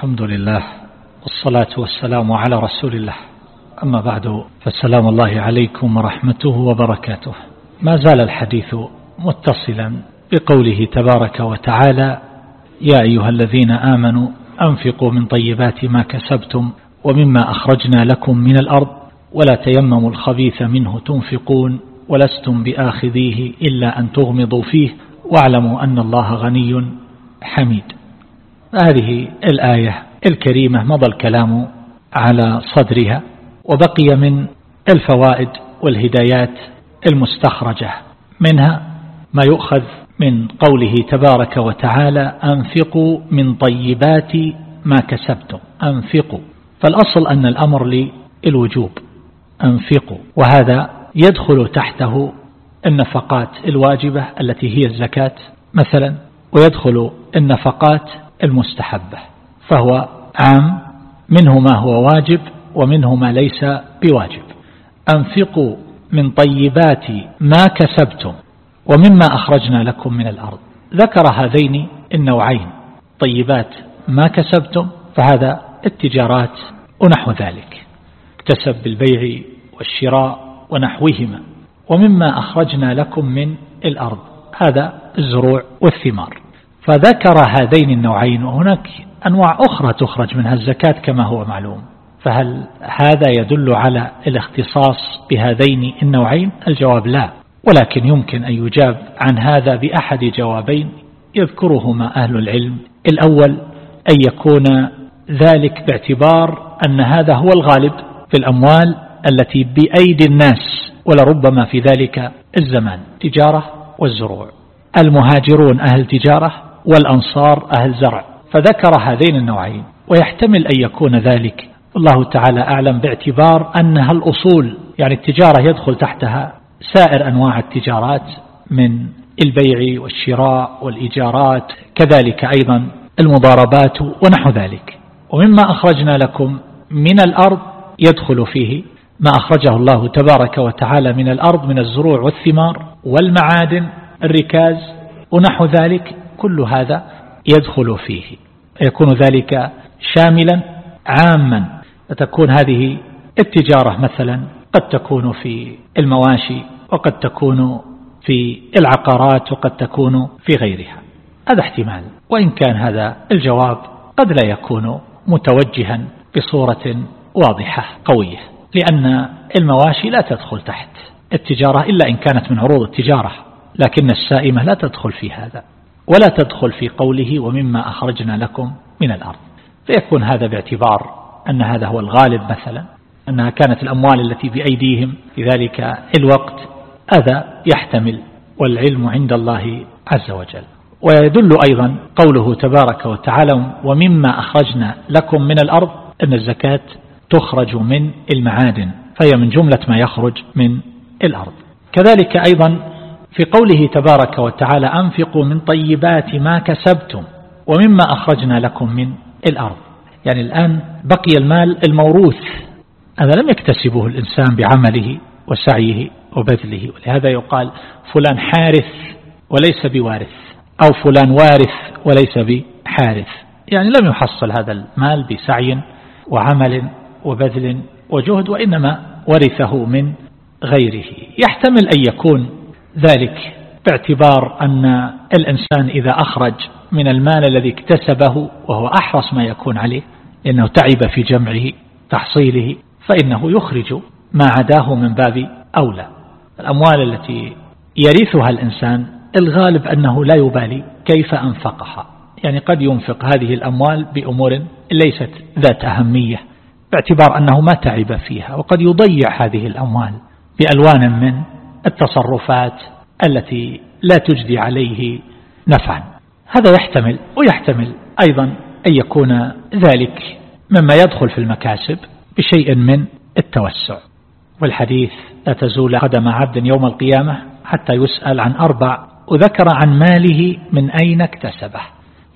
الحمد لله والصلاة والسلام على رسول الله. أما بعد فالسلام الله عليكم ورحمته وبركاته. ما زال الحديث متصلا بقوله تبارك وتعالى يا أيها الذين آمنوا أنفقوا من طيبات ما كسبتم ومما أخرجنا لكم من الأرض ولا تيمموا الخبيث منه تنفقون ولستم بآخذيه إلا أن تغمضوا فيه واعلموا أن الله غني حميد. هذه الآية الكريمة مضى الكلام على صدرها وبقي من الفوائد والهدايات المستخرجة منها ما يؤخذ من قوله تبارك وتعالى أنفقوا من طيبات ما كسبتم أنفقوا. فالأصل أن الأمر للوجوب أنفقوا. وهذا يدخل تحته النفقات الواجبة التي هي الزكاة مثلا ويدخل النفقات المستحبة فهو عام منه ما هو واجب ومنه ما ليس بواجب. أنفقوا من طيبات ما كسبتم ومما أخرجنا لكم من الأرض. ذكر هذين النوعين طيبات ما كسبتم فهذا التجارات ونحو ذلك. اكتسب بالبيع والشراء ونحوهما ومما أخرجنا لكم من الأرض. هذا الزروع والثمار. فذكر هذين النوعين وهناك أنواع أخرى تخرج منها الزكاة كما هو معلوم. فهل هذا يدل على الاختصاص بهذين النوعين؟ الجواب لا. ولكن يمكن أن يجاب عن هذا بأحد جوابين يذكرهما أهل العلم. الأول أن يكون ذلك باعتبار أن هذا هو الغالب في الأموال التي بأيدي الناس ولربما في ذلك الزمان. تجارة والزروع. المهاجرون أهل تجارة والأنصار أهل زرع فذكر هذين النوعين ويحتمل أن يكون ذلك. الله تعالى أعلم باعتبار أنها الأصول يعني التجارة يدخل تحتها سائر أنواع التجارات من البيع والشراء والإيجارات كذلك أيضا المضاربات ونحو ذلك. ومما أخرجنا لكم من الأرض يدخل فيه ما أخرجه الله تبارك وتعالى من الأرض من الزروع والثمار والمعادن الركاز ونحو ذلك. كل هذا يدخل فيه. يكون ذلك شاملا عاما. فتكون هذه التجارة مثلا قد تكون في المواشي وقد تكون في العقارات وقد تكون في غيرها. هذا احتمال. وإن كان هذا الجواب قد لا يكون متوجها بصورة واضحة قوية لأن المواشي لا تدخل تحت التجارة إلا إن كانت من عروض التجارة لكن السائمة لا تدخل في هذا. ولا تدخل في قوله ومما أخرجنا لكم من الأرض. فيكون هذا باعتبار أن هذا هو الغالب مثلا أنها كانت الأموال التي بأيديهم في ذلك الوقت هذا يحتمل والعلم عند الله عز وجل. ويدل أيضا قوله تبارك وتعالى ومما أخرجنا لكم من الأرض أن الزكاة تخرج من المعادن فهي من جملة ما يخرج من الأرض. كذلك أيضا في قوله تبارك وتعالى أنفقوا من طيبات ما كسبتم ومما أخرجنا لكم من الأرض. يعني الآن بقي المال الموروث. هذا لم يكتسبه الإنسان بعمله وسعيه وبذله. ولهذا يقال فلان حارث وليس بوارث أو فلان وارث وليس بحارث. يعني لم يحصل هذا المال بسعي وعمل وبذل وجهد وإنما ورثه من غيره. يحتمل أن يكون ذلك باعتبار أن الإنسان إذا أخرج من المال الذي اكتسبه وهو أحرص ما يكون عليه لأنه تعب في جمعه تحصيله فإنه يخرج ما عداه من باب أولى. الأموال التي يرثها الإنسان الغالب أنه لا يبالي كيف أنفقها. يعني قد ينفق هذه الأموال بأمور ليست ذات أهمية باعتبار أنه ما تعب فيها وقد يضيع هذه الأموال بألوان من التصرفات التي لا تجدي عليه نفعا. هذا يحتمل ويحتمل أيضا أن يكون ذلك مما يدخل في المكاسب بشيء من التوسع. والحديث لا تزول قدم عبد يوم القيامة حتى يسأل عن أربع وذكر عن ماله من أين اكتسبه.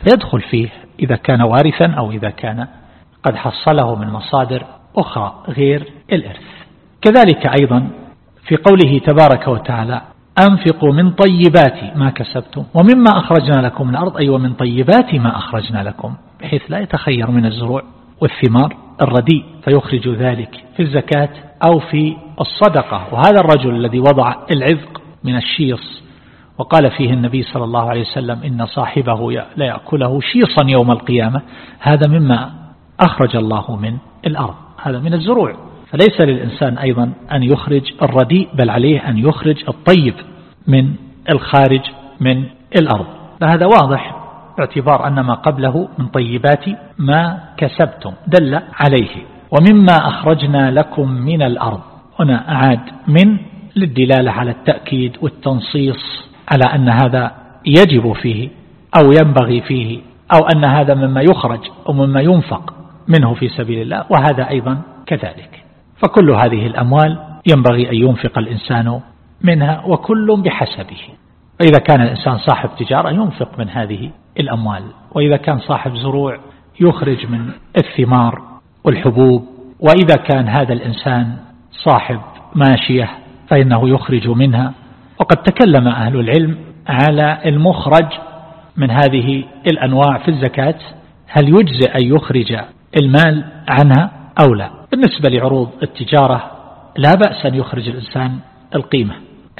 فيدخل فيه إذا كان وارثا أو إذا كان قد حصله من مصادر أخرى غير الإرث. كذلك أيضا في قوله تبارك وتعالى أنفقوا من طيبات ما كسبتم ومما أخرجنا لكم من الأرض أي أيوة ومن طيبات ما أخرجنا لكم بحيث لا يتخير من الزروع والثمار الرديء فيخرج ذلك في الزكاة أو في الصدقة. وهذا الرجل الذي وضع العذق من الشيص وقال فيه النبي صلى الله عليه وسلم إن صاحبه لا يأكله شيصا يوم القيامة هذا مما أخرج الله من الأرض هذا من الزروع. فليس للإنسان أيضا أن يخرج الرديء بل عليه أن يخرج الطيب من الخارج من الأرض. فهذا واضح باعتبار أن ما قبله من طيبات ما كسبتم دل عليه. ومما أخرجنا لكم من الأرض. هنا أعاد من للدلالة على التأكيد والتنصيص على أن هذا يجب فيه أو ينبغي فيه أو أن هذا مما يخرج أو مما ينفق منه في سبيل الله. وهذا أيضا كذلك. فكل هذه الأموال ينبغي أن ينفق الإنسان منها وكل بحسبه. فإذا كان الإنسان صاحب تجارة ينفق من هذه الأموال وإذا كان صاحب زروع يخرج من الثمار والحبوب وإذا كان هذا الإنسان صاحب ماشية فإنه يخرج منها. وقد تكلم أهل العلم على المخرج من هذه الأنواع في الزكاة هل يجزئ أن يخرج المال عنها؟ أو لا. بالنسبة لعروض التجارة لا بأس أن يخرج الإنسان القيمة.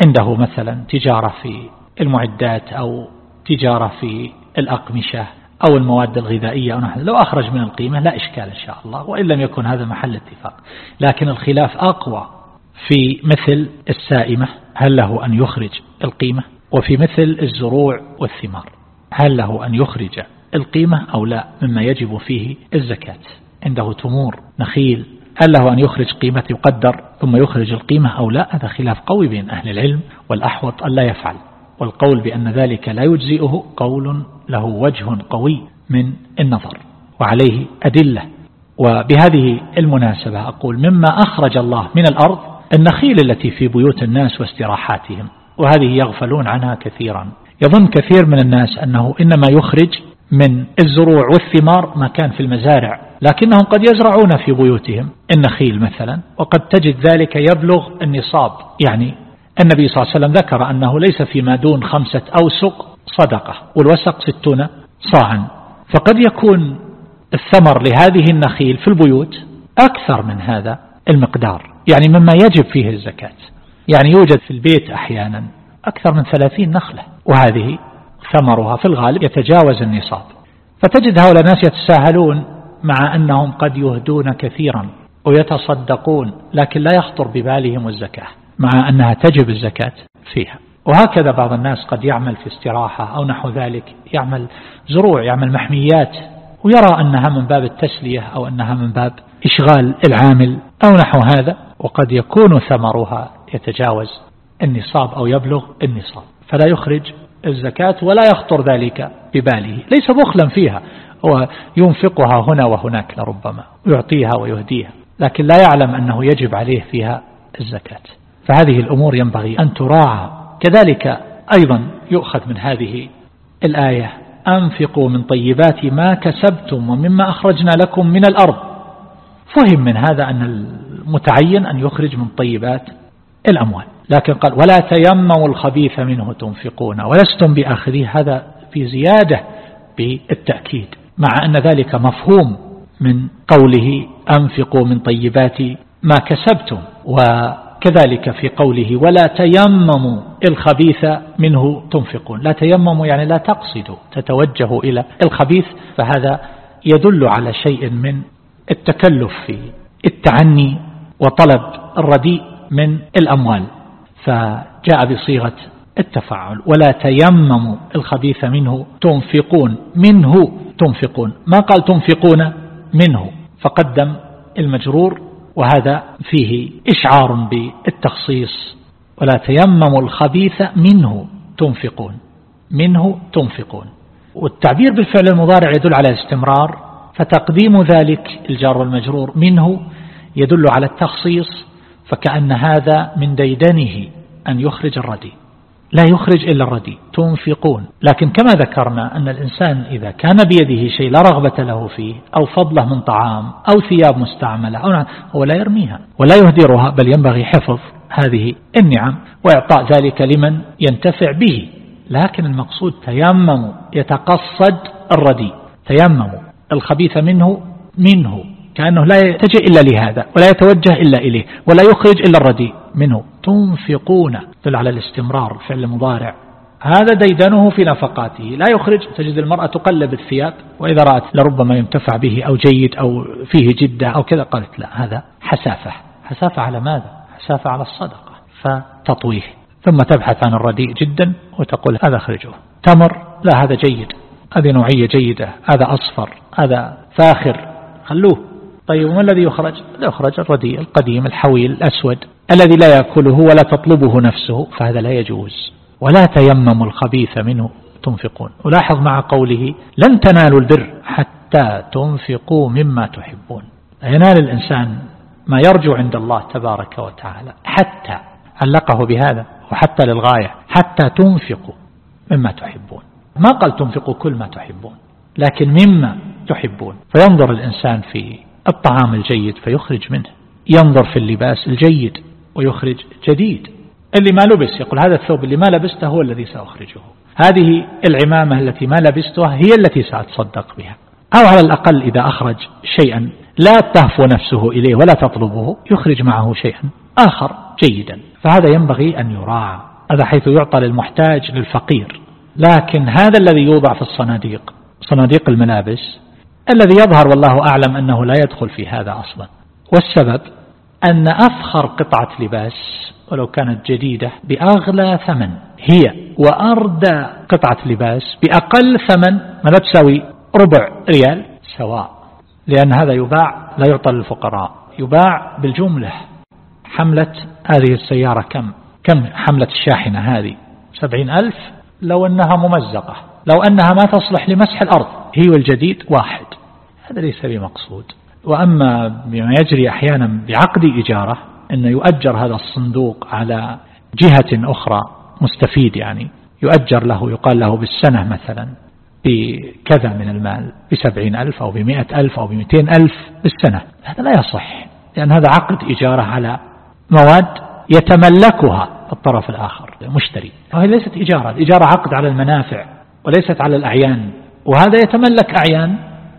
عنده مثلا تجارة في المعدات أو تجارة في الأقمشة أو المواد الغذائية أو نحن لو أخرج من القيمة لا إشكال إن شاء الله وإن لم يكن هذا محل اتفاق. لكن الخلاف أقوى في مثل السائمة هل له أن يخرج القيمة؟ وفي مثل الزروع والثمار هل له أن يخرج القيمة أو لا؟ مما يجب فيه الزكاة. عنده تمور نخيل. هل له أن يخرج قيمة يقدر ثم يخرج القيمة أو لا؟ هذا خلاف قوي بين أهل العلم والأحوط أن لا يفعل. والقول بأن ذلك لا يجزئه قول له وجه قوي من النظر وعليه أدلة. وبهذه المناسبة أقول مما أخرج الله من الأرض النخيل التي في بيوت الناس واستراحاتهم وهذه يغفلون عنها كثيرا. يظن كثير من الناس أنه إنما يخرج من الزروع والثمار ما كان في المزارع لكنهم قد يزرعون في بيوتهم النخيل مثلا وقد تجد ذلك يبلغ النصاب. يعني النبي صلى الله عليه وسلم ذكر أنه ليس فيما دون خمسة أوسق صدقة والوسق ستون صاعا. فقد يكون الثمر لهذه النخيل في البيوت أكثر من هذا المقدار يعني مما يجب فيه الزكاة. يعني يوجد في البيت أحيانا أكثر من ثلاثين نخلة وهذه ثمرها في الغالب يتجاوز النصاب. فتجد هؤلاء الناس يتساهلون مع أنهم قد يهدون كثيرا ويتصدقون لكن لا يخطر ببالهم الزكاة مع أنها تجب الزكاة فيها. وهكذا بعض الناس قد يعمل في استراحة أو نحو ذلك يعمل زروع يعمل محميات ويرى أنها من باب التسلية أو أنها من باب إشغال العامل أو نحو هذا وقد يكون ثمرها يتجاوز النصاب أو يبلغ النصاب. فلا يخرج الزكاة ولا يخطر ذلك بباله. ليس بخلا فيها. هو ينفقها هنا وهناك لربما يعطيها ويهديها لكن لا يعلم أنه يجب عليه فيها الزكاة. فهذه الأمور ينبغي أن تراعى. كذلك أيضا يؤخذ من هذه الآية أنفقوا من طيبات ما كسبتم ومما أخرجنا لكم من الأرض. فهم من هذا أن المتعين أن يخرج من طيبات الأموال. لكن قال ولا تيمموا الخبيث منه تنفقون ولستم بآخذيه هذا في زيادة بالتأكيد مع أن ذلك مفهوم من قوله أنفقوا من طيبات ما كسبتم وكذلك في قوله ولا تيمموا الخبيث منه تنفقون. لا تيمموا يعني لا تقصدوا تتوجهوا إلى الخبيث فهذا يدل على شيء من التكلف في التعني وطلب الرديء من الأموال. فجاء بصيغة التفاعل ولا تيمموا الخبيث منه تنفقون منه تنفقون. ما قال تنفقون منه؟ فقدم المجرور وهذا فيه إشعار بالتخصيص. ولا تيمموا الخبيث منه تنفقون منه تنفقون. والتعبير بالفعل المضارع يدل على الاستمرار فتقديم ذلك الجار والمجرور منه يدل على التخصيص فكأن هذا من ديدنه أن يخرج الردي. لا يخرج إلا الردي. تنفقون. لكن كما ذكرنا أن الإنسان إذا كان بيده شيء لا رغبة له فيه أو فضله من طعام أو ثياب مستعملة أو هو لا يرميها ولا يهدرها بل ينبغي حفظ هذه النعم وإعطاء ذلك لمن ينتفع به. لكن المقصود تيمموا يتقصد الردي. تيمموا. الخبيث منه منه. كأنه لا يتجه إلا لهذا ولا يتوجه إلا إليه ولا يخرج إلا الرديء منه. تنفقون. دل على الاستمرار فعل مضارع. هذا ديدنه في نفقاته. لا يخرج. تجد المرأة تقلب الثياب وإذا رأت لربما ينتفع به أو جيد أو فيه جدة أو كذا قالت لا هذا حسافة. حسافة على ماذا؟ حسافة على الصدقة فتطويه. ثم تبحث عن الرديء جدا وتقول هذا أخرجه. تمر. لا هذا جيد. هذه نوعية جيدة. هذا أصفر. هذا فاخر. خلوه. طيب ما الذي يخرج؟ يخرج الرديء القديم الحويل الأسود الذي لا يأكله ولا تطلبه نفسه فهذا لا يجوز. ولا تيمموا الخبيث منه تنفقون. ولاحظ مع قوله لن تنالوا البر حتى تنفقوا مما تحبون. ينال الإنسان ما يرجو عند الله تبارك وتعالى حتى علقه بهذا وحتى للغاية حتى تنفقوا مما تحبون. ما قال تنفقوا كل ما تحبون لكن مما تحبون. فينظر الإنسان في الطعام الجيد فيخرج منه. ينظر في اللباس الجيد ويخرج جديد. اللي ما لبس يقول هذا الثوب اللي ما لبسته هو الذي سأخرجه. هذه العمامة التي ما لبستها هي التي سأتصدق بها. أو على الأقل إذا أخرج شيئا لا تهفو نفسه إليه ولا تطلبه يخرج معه شيئا آخر جيدا. فهذا ينبغي أن يراعى هذا حيث يعطى للمحتاج للفقير. لكن هذا الذي يوضع في الصناديق صناديق الملابس الذي يظهر والله أعلم أنه لا يدخل في هذا أصلا. والسبب أن أفخر قطعة لباس ولو كانت جديدة بأغلى ثمن هي وأردى قطعة لباس بأقل ثمن ما لا تساوي؟ ربع ريال سواء. لأن هذا يباع لا يعطى للفقراء يباع بالجملة. حملة هذه السيارة كم؟ كم حملة الشاحنة هذه؟ سبعين ألف؟ لو أنها ممزقة لو أنها ما تصلح لمسح الأرض. هي والجديد واحد. هذا ليس بمقصود. وأما بما يجري أحيانا بعقد إجارة أن يؤجر هذا الصندوق على جهة أخرى مستفيد يعني. يؤجر له يقال له بالسنة مثلا بكذا من المال بسبعين ألف أو بمئة ألف أو بمئتين ألف بالسنة. هذا لا يصح لأن هذا عقد إجارة على مواد يتملكها الطرف الآخر المشتري. وهي ليست إجارة الإجارة عقد على المنافع وليست على الأعيان. وهذا يتملك أعيان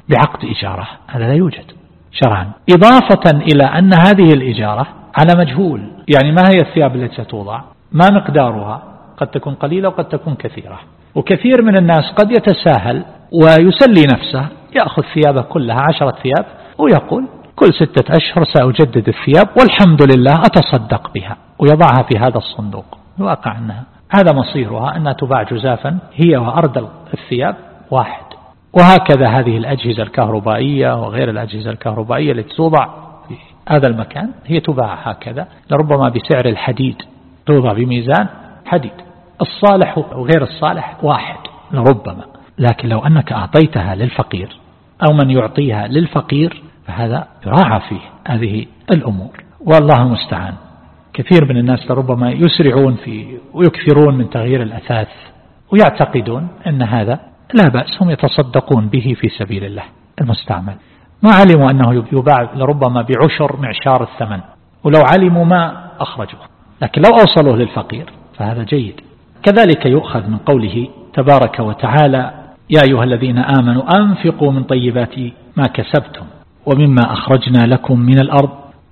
بعقد إجارة هذا لا يوجد. شرعا. إضافة إلى أن هذه الإجارة على مجهول يعني ما هي الثياب التي ستوضع؟ ما مقدارها؟ قد تكون قليلة وقد تكون كثيرة. وكثير من الناس قد يتساهل ويسلي نفسه يأخذ ثيابه كلها عشرة ثياب ويقول كل ستة أشهر سأجدد الثياب والحمد لله أتصدق بها ويضعها في هذا الصندوق. الواقع أنها هذا مصيرها أنها تباع جزافا هي وأرض الثياب واحد. وهكذا هذه الأجهزة الكهربائية وغير الأجهزة الكهربائية التي توضع في هذا المكان هي تباع هكذا لربما بسعر الحديد توضع بميزان حديد. الصالح وغير الصالح واحد لربما لكن لو أنك أعطيتها للفقير أو من يعطيها للفقير فهذا يراعى فيه هذه الأمور. والله المستعان. كثير من الناس لربما يسرعون في ويكثرون من تغيير الأثاث ويعتقدون أن هذا لا بأس هم يتصدقون به في سبيل الله المستعمل. ما علموا أنه يباع لربما بعشر معشار الثمن ولو علموا ما أخرجوه لكن لو أوصلوه للفقير فهذا جيد. كذلك يؤخذ من قوله تبارك وتعالى يا أيها الذين آمنوا أنفقوا من طيبات ما كسبتم ومما أخرجنا لكم من الأرض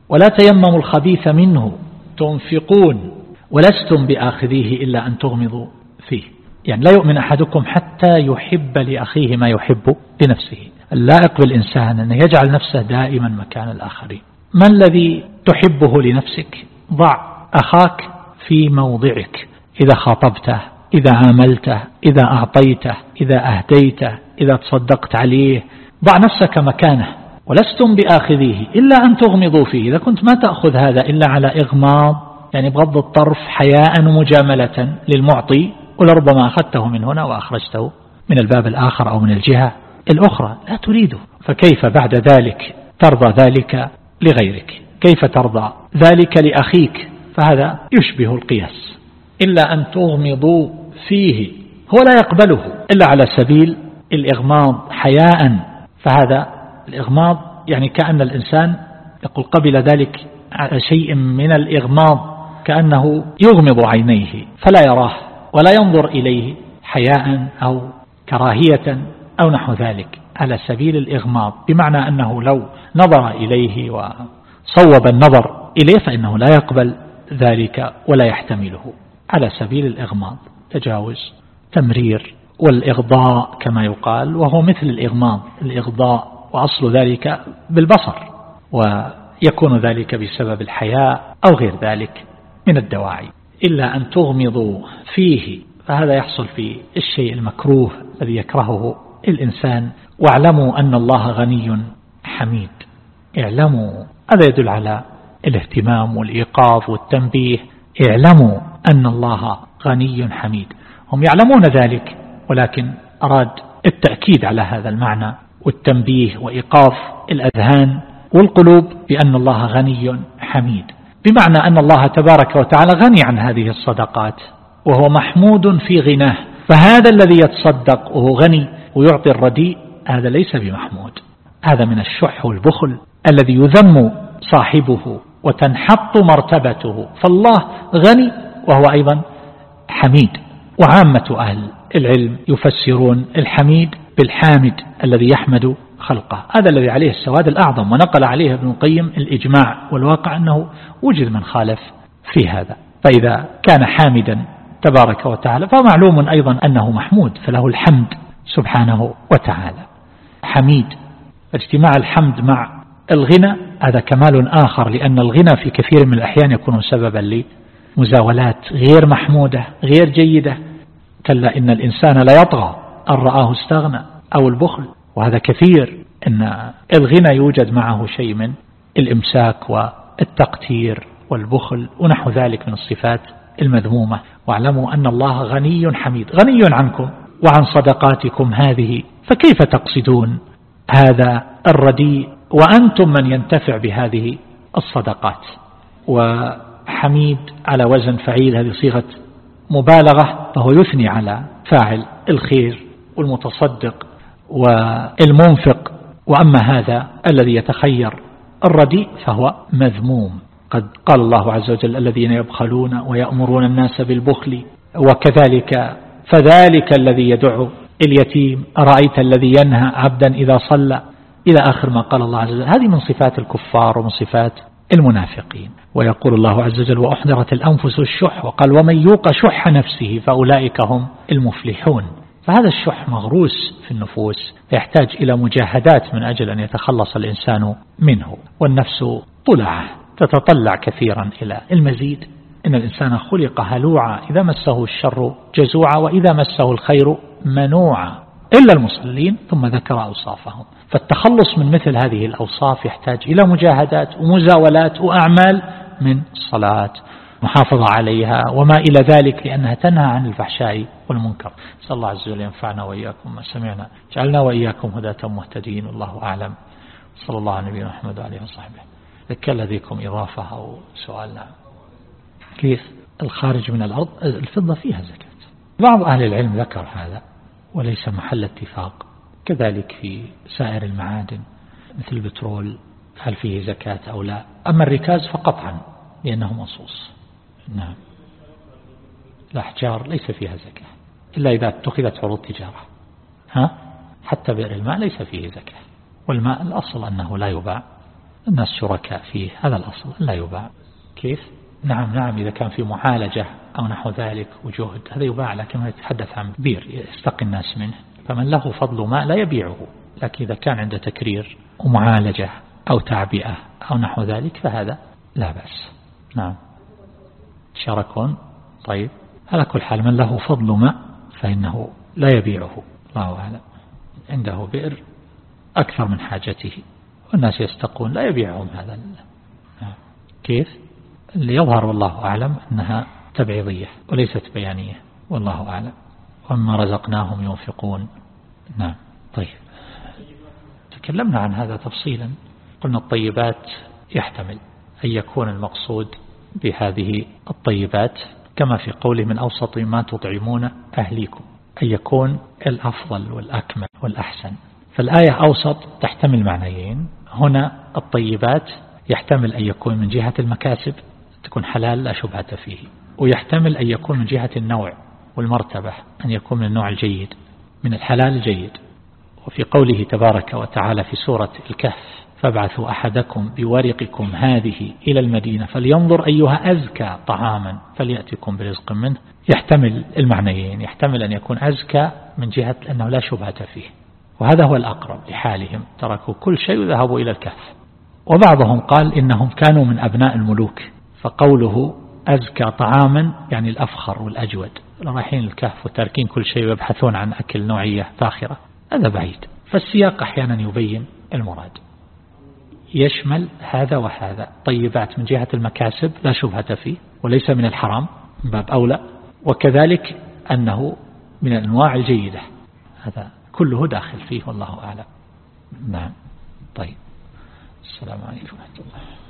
ولا تيمموا الخبيث منه تنفقون ولستم بآخذيه إلا أن تغمضوا فيه. يعني لا يؤمن أحدكم حتى يحب لأخيه ما يحب لنفسه. اللائق بالإنسان أنه يجعل نفسه دائما مكان الآخرين. ما الذي تحبه لنفسك؟ ضع أخاك في موضعك. إذا خاطبته إذا عاملته إذا أعطيته إذا أهديته إذا تصدقت عليه. ضع نفسك مكانه. ولستم بآخذيه إلا أن تغمضوا فيه. إذا كنت ما تأخذ هذا إلا على إغماض يعني بغض الطرف حياء ومجاملة للمعطي ولربما أخذته من هنا وأخرجته من الباب الآخر أو من الجهة الأخرى لا تريده. فكيف بعد ذلك ترضى ذلك لغيرك؟ كيف ترضى ذلك لأخيك؟ فهذا يشبه القياس. إلا أن تغمضوا فيه. هو لا يقبله إلا على سبيل الإغماض حياء. فهذا الإغماض يعني كأن الإنسان يقول قبل ذلك على شيء من الإغماض كأنه يغمض عينيه فلا يراه. ولا ينظر إليه حياء أو كراهية أو نحو ذلك على سبيل الإغماض بمعنى أنه لو نظر إليه وصوب النظر إليه فإنه لا يقبل ذلك ولا يحتمله على سبيل الإغماض تجاوز تمرير والإغضاء كما يقال وهو مثل الإغماض الإغضاء وأصل ذلك بالبصر ويكون ذلك بسبب الحياء أو غير ذلك من الدواعي. إلا أن تغمضوا فيه فهذا يحصل في الشيء المكروه الذي يكرهه الإنسان. واعلموا أن الله غني حميد. اعلموا هذا يدل على الاهتمام والإيقاظ والتنبيه. اعلموا أن الله غني حميد. هم يعلمون ذلك ولكن أراد التأكيد على هذا المعنى والتنبيه وإيقاظ الأذهان والقلوب بأن الله غني حميد. بمعنى أن الله تبارك وتعالى غني عن هذه الصدقات وهو محمود في غناه فهذا الذي يتصدق وهو غني ويعطي الرديء هذا ليس بمحمود. هذا من الشح والبخل الذي يذم صاحبه وتنحط مرتبته فالله غني وهو أيضا حميد. وعامة أهل العلم يفسرون الحميد بالحامد الذي يحمد خلقه. هذا الذي عليه السواد الأعظم ونقل عليه ابن القيم الإجماع والواقع أنه وجد من خالف في هذا. فإذا كان حامدا تبارك وتعالى فمعلوم أيضا أنه محمود فله الحمد سبحانه وتعالى. حميد اجتماع الحمد مع الغنى هذا كمال آخر لأن الغنى في كثير من الأحيان يكون سببا لمزاولات غير محمودة غير جيدة. كلا إن الإنسان لا يطغى أن رآه استغنى أو البخل. وهذا كثير أن الغنى يوجد معه شيء من الإمساك والتقتير والبخل ونحو ذلك من الصفات المذمومة. واعلموا أن الله غني حميد. غني عنكم وعن صدقاتكم هذه. فكيف تقصدون هذا الرديء وأنتم من ينتفع بهذه الصدقات؟ وحميد على وزن فعيل هذه صيغة مبالغة فهو يثني على فاعل الخير والمتصدق. والمنفق وأما هذا الذي يتخير الرديء فهو مذموم. قد قال الله عز وجل الذين يبخلون ويأمرون الناس بالبخل وكذلك فذلك الذي يدعو اليتيم أرأيت الذي ينهى عبدا إذا صلى؟ إلى آخر ما قال الله عز وجل. هذه من صفات الكفار ومن صفات المنافقين. ويقول الله عز وجل وأحضرت الأنفس الشح وقال ومن يوق شح نفسه فأولئك هم المفلحون. فهذا الشح مغروس في النفوس يحتاج إلى مجاهدات من أجل أن يتخلص الإنسان منه والنفس طلعة تتطلع كثيرا إلى المزيد. إن الإنسان خلق هلوعا إذا مسه الشر جزوعا وإذا مسه الخير منوعا إلا المصلين ثم ذكر أوصافهم. فالتخلص من مثل هذه الأوصاف يحتاج إلى مجاهدات ومزاولات وأعمال من الصلاة محافظة عليها وما إلى ذلك لأنها تنهى عن الفحشاء والمنكر. نسأل الله عز وجل ينفعنا وإياكم ما سمعنا جعلنا وإياكم هداة مهتدين والله أعلم. صلى الله على نبينا محمد وعليه وصحبه. ذكر لديكم إضافة أو سؤال؟ نعم. كيف؟ الخارج من الأرض الفضة فيها زكاة. بعض أهل العلم ذكر هذا وليس محل اتفاق. كذلك في سائر المعادن مثل البترول هل فيه زكاة أو لا؟ أما الركاز فقطعا لأنه مصوص. نعم. الأحجار ليس فيها زكاة إلا إذا اتخذت عروض تجارة. ها؟ حتى بئر الماء ليس فيه زكاة. والماء الأصل أنه لا يباع. الناس شركاء فيه هذا الأصل لا يباع. كيف؟ نعم نعم إذا كان في معالجة أو نحو ذلك وجهد هذا يباع لكن ما يتحدث عن بير يستقي الناس منه. فمن له فضل ماء لا يبيعه. لكن إذا كان عنده تكرير ومعالجة أو تعبئة أو نحو ذلك فهذا لا بأس. نعم. شركون طيب. على كل حال من له فضل ماء فإنه لا يبيعه الله أعلم. عنده بئر أكثر من حاجته والناس يستقون لا يبيعهم هذا. كيف؟ اللي يظهر والله أعلم أنها تبعيضية وليست بيانية والله أعلم. وما رزقناهم ينفقون. نعم طيب. تكلمنا عن هذا تفصيلا. قلنا الطيبات يحتمل أن يكون المقصود بهذه الطيبات كما في قوله من أوسط ما تطعمون أهليكم أن يكون الأفضل والأكمل والأحسن. فالآية أوسط تحتمل معنيين. هنا الطيبات يحتمل أن يكون من جهة المكاسب تكون حلال لا شبهة فيه. ويحتمل أن يكون من جهة النوع والمرتبة أن يكون من النوع الجيد من الحلال الجيد. وفي قوله تبارك وتعالى في سورة الكهف فابعثوا أحدكم بورقكم هذه إلى المدينة فلينظر أيها أزكى طعاما فليأتكم برزق منه. يحتمل المعنيين يحتمل أن يكون أزكى من جهة أنه لا شبهة فيه. وهذا هو الأقرب لحالهم تركوا كل شيء وذهبوا إلى الكهف. وبعضهم قال إنهم كانوا من أبناء الملوك فقوله أزكى طعاما يعني الأفخر والأجود. رايحين الكهف وتاركين كل شيء ويبحثون عن أكل نوعية فاخرة. هذا بعيد فالسياق أحيانا يبين المراد. يشمل هذا وهذا. طيبات من جهة المكاسب لا شبهة فيه وليس من الحرام من باب أولى. وكذلك أنه من الأنواع الجيدة. هذا كله داخل فيه والله أعلم. نعم. طيب. السلام عليكم ورحمة الله.